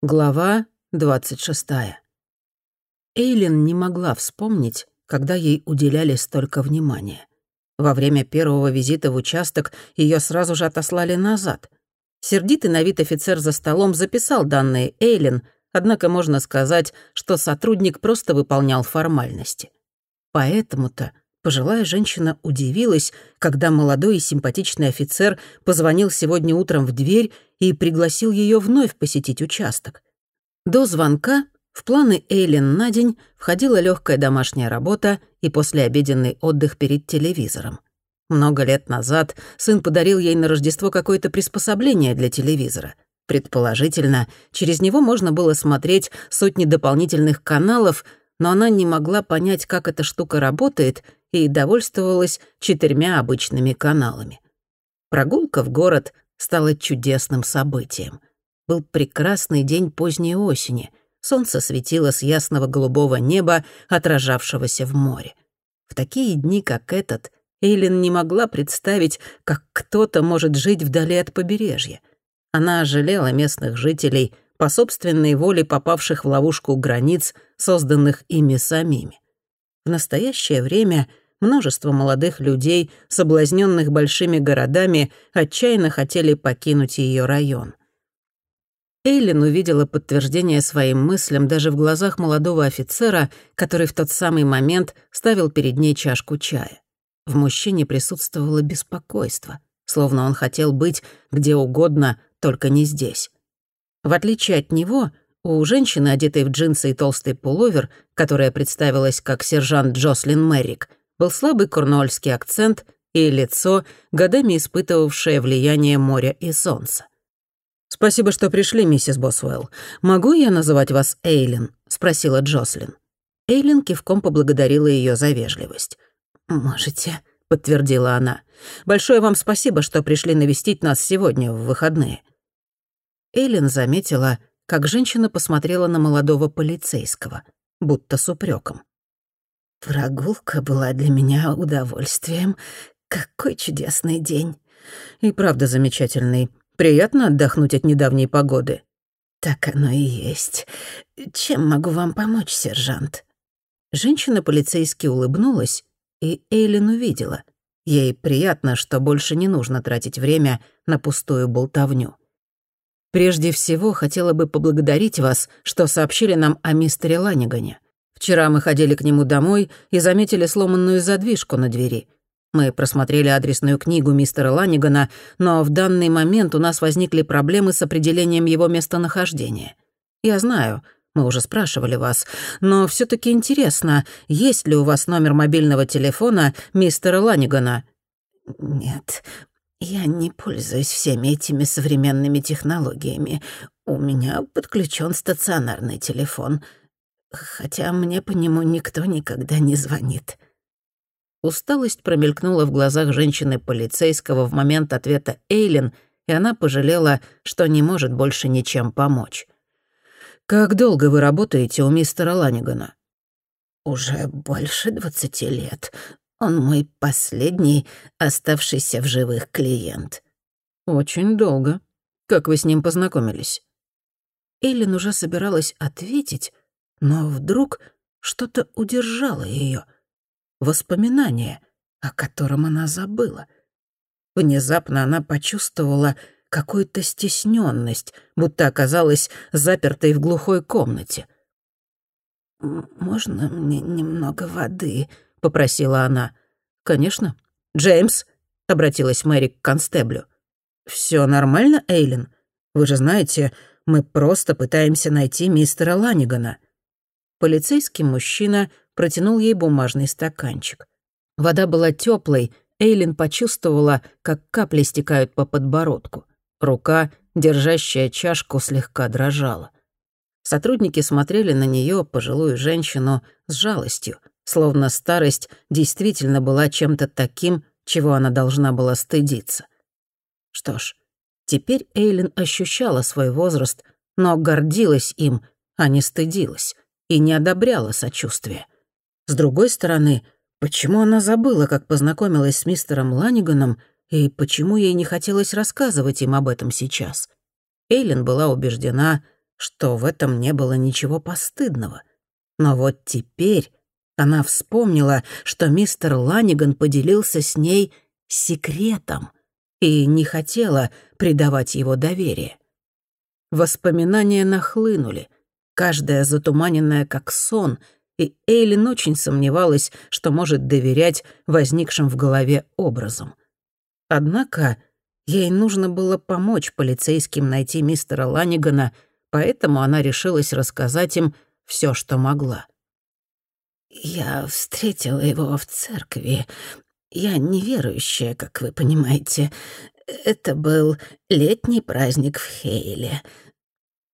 Глава 26. Эйлин не могла вспомнить, когда ей уделяли столько внимания. Во время первого визита в участок ее сразу же отослали назад. Сердитый на вид офицер за столом записал данные Эйлин, однако можно сказать, что сотрудник просто выполнял формальности. Поэтому-то пожилая женщина удивилась, когда молодой и симпатичный офицер позвонил сегодня утром в дверь и пригласил ее вновь посетить участок. До звонка в планы Эйлин на день входила легкая домашняя работа и послеобеденный отдых перед телевизором. Много лет назад сын подарил ей на Рождество какое-то приспособление для телевизора. Предположительно, через него можно было смотреть сотни дополнительных каналов, но она не могла понять, как эта штука работает, и довольствовалась четырьмя обычными каналами. Прогулка в город стало чудесным событием. Был прекрасный день поздней осени. Солнце светило с ясного голубого неба, отражавшегося в море. В такие дни, как этот, Эйлин не могла представить, как кто-то может жить вдали от побережья. Она жалела местных жителей, по собственной воле попавших в ловушку границ, созданных ими самими. В настоящее время множество молодых людей, соблазненных большими городами, отчаянно хотели покинуть ее район. Эйлин увидела подтверждение своим мыслям даже в глазах молодого офицера, который в тот самый момент ставил перед ней чашку чая. В мужчине присутствовало беспокойство, словно он хотел быть где угодно, только не здесь. В отличие от него, у женщины, одетой в джинсы и толстый пуловер, которая представилась как сержант Джослин Мэрик, был слабый курнольский акцент и лицо, годами испытывавшее влияние моря и солнца. «Спасибо, что пришли, миссис Босвелл. Могу я называть вас Эйлин?» — спросила Джослин. Эйлин кивком поблагодарила ее за вежливость. «Можете», — подтвердила она. «Большое вам спасибо, что пришли навестить нас сегодня, в выходные». Эйлин заметила, как женщина посмотрела на молодого полицейского, будто с упреком. Прогулка была для меня удовольствием. Какой чудесный день. И правда замечательный. Приятно отдохнуть от недавней погоды. Так оно и есть. Чем могу вам помочь, сержант? Женщина-полицейски улыбнулась, и Эйлин увидела. Ей приятно, что больше не нужно тратить время на пустую болтовню. Прежде всего, хотела бы поблагодарить вас, что сообщили нам о мистере Ланигане. Вчера мы ходили к нему домой и заметили сломанную задвижку на двери. Мы просмотрели адресную книгу мистера Ланигана, но в данный момент у нас возникли проблемы с определением его местонахождения. Я знаю, мы уже спрашивали вас, но все таки интересно, есть ли у вас номер мобильного телефона мистера Ланигана? Нет, я не пользуюсь всеми этими современными технологиями. У меня подключен стационарный телефон — хотя мне по нему никто никогда не звонит». Усталость промелькнула в глазах женщины-полицейского в момент ответа Эйлин, и она пожалела, что не может больше ничем помочь. «Как долго вы работаете у мистера Ланигана?» «Уже больше двадцати лет. Он мой последний оставшийся в живых клиент». «Очень долго. Как вы с ним познакомились?» Эйлин уже собиралась ответить, но вдруг что-то удержало ее. Воспоминание, о котором она забыла. Внезапно она почувствовала какую-то стесненность, будто оказалась запертой в глухой комнате. «Можно мне немного воды?» — попросила она. «Конечно. Джеймс», — обратилась Мэри к констеблю. «Всё нормально, Эйлин? Вы же знаете, мы просто пытаемся найти мистера Ланигана». Полицейский мужчина протянул ей бумажный стаканчик. Вода была теплой, Эйлин почувствовала, как капли стекают по подбородку. Рука, держащая чашку, слегка дрожала. Сотрудники смотрели на нее, пожилую женщину, с жалостью, словно старость действительно была чем-то таким, чего она должна была стыдиться. Что ж, теперь Эйлин ощущала свой возраст, но гордилась им, а не стыдилась и не одобряла сочувствия. С другой стороны, почему она забыла, как познакомилась с мистером Ланиганом, и почему ей не хотелось рассказывать им об этом сейчас? Эйлин была убеждена, что в этом не было ничего постыдного. Но вот теперь она вспомнила, что мистер Ланиган поделился с ней секретом и не хотела предавать его доверие. Воспоминания нахлынули, каждая затуманенная как сон, и Эйлин очень сомневалась, что может доверять возникшим в голове образом. Однако ей нужно было помочь полицейским найти мистера Ланигана, поэтому она решилась рассказать им все, что могла. «Я встретила его в церкви. Я неверующая, как вы понимаете. Это был летний праздник в Хейле.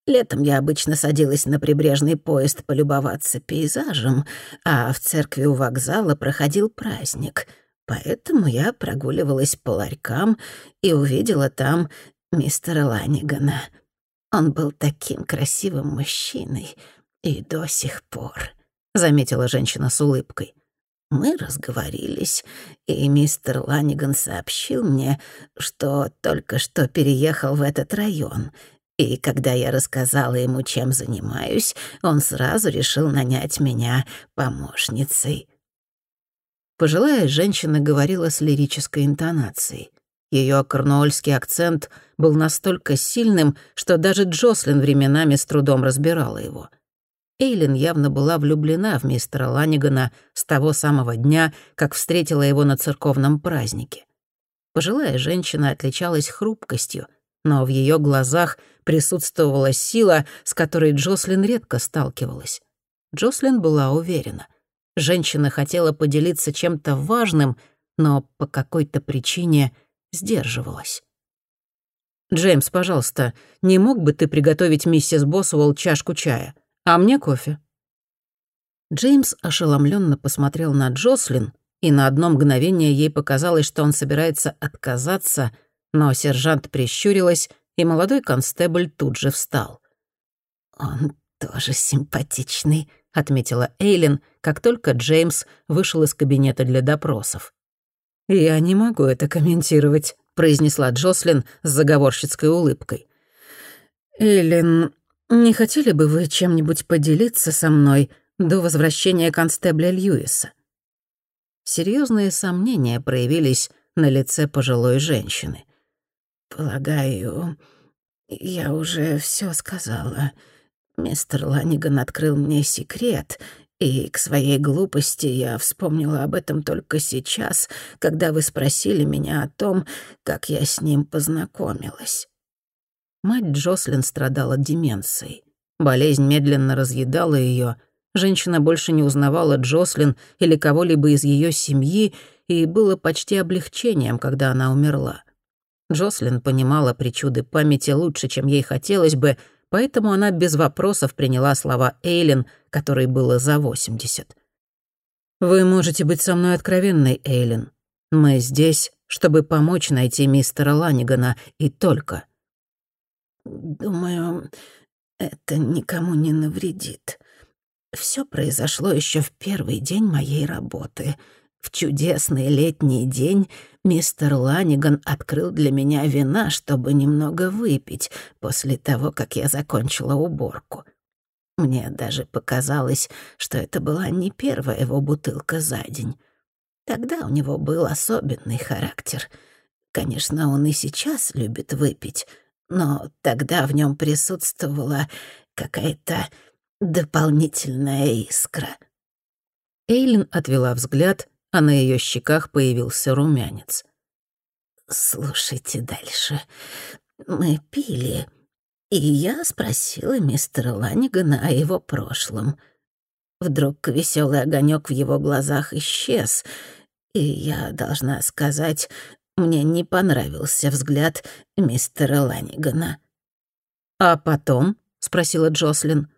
Летом я обычно садилась на прибрежный поезд полюбоваться пейзажем, а в церкви у вокзала проходил праздник. Поэтому я прогуливалась по ларькам и увидела там мистера Ланигана. Он был таким красивым мужчиной и до сих пор, — заметила женщина с улыбкой. Мы разговорились, и мистер Ланиган сообщил мне, что только что переехал в этот район. И когда я рассказала ему, чем занимаюсь, он сразу решил нанять меня помощницей. Пожилая женщина говорила с лирической интонацией. Ее корнуольский акцент был настолько сильным, что даже Джослин временами с трудом разбирала его — Эйлин явно была влюблена в мистера Ланигана с того самого дня, как встретила его на церковном празднике. Пожилая женщина отличалась хрупкостью, но в ее глазах присутствовала сила, с которой Джослин редко сталкивалась. Джослин была уверена. Женщина хотела поделиться чем-то важным, но по какой-то причине сдерживалась. «Джеймс, пожалуйста, не мог бы ты приготовить миссис Босуэлл чашку чая?» «А мне кофе». Джеймс ошеломленно посмотрел на Джослин, и на одно мгновение ей показалось, что он собирается отказаться, но сержант прищурилась, и молодой констебль тут же встал. «Он тоже симпатичный», — отметила Эйлин, как только Джеймс вышел из кабинета для допросов. «Я не могу это комментировать», — произнесла Джослин с заговорщицкой улыбкой. «Эйлин, «Не хотели бы вы чем-нибудь поделиться со мной до возвращения констебля Льюиса?» Серьезные сомнения проявились на лице пожилой женщины. «Полагаю, я уже все сказала. Мистер Ланиган открыл мне секрет, и к своей глупости я вспомнила об этом только сейчас, когда вы спросили меня о том, как я с ним познакомилась». Мать Джослин страдала деменцией. Болезнь медленно разъедала ее. Женщина больше не узнавала Джослин или кого-либо из ее семьи, и было почти облегчением, когда она умерла. Джослин понимала причуды памяти лучше, чем ей хотелось бы, поэтому она без вопросов приняла слова Эйлин, которой было за 80. «Вы можете быть со мной откровенной, Эйлин. Мы здесь, чтобы помочь найти мистера Ланигана, и только. Думаю, это никому не навредит. Все произошло еще в первый день моей работы. В чудесный летний день мистер Ланиган открыл для меня вина, чтобы немного выпить после того, как я закончила уборку. Мне даже показалось, что это была не первая его бутылка за день. Тогда у него был особенный характер. Конечно, он и сейчас любит выпить — но тогда в нем присутствовала какая-то дополнительная искра. Эйлин отвела взгляд, а на ее щеках появился румянец. «Слушайте дальше. Мы пили, и я спросила мистера Ланигана о его прошлом. Вдруг веселый огонек в его глазах исчез, и я должна сказать, мне не понравился взгляд мистера Ланигана. «А потом?» — спросила Джослин.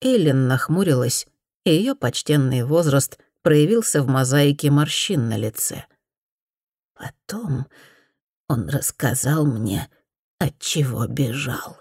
Эллен нахмурилась, и ее почтенный возраст проявился в мозаике морщин на лице. Потом он рассказал мне, от чего бежал.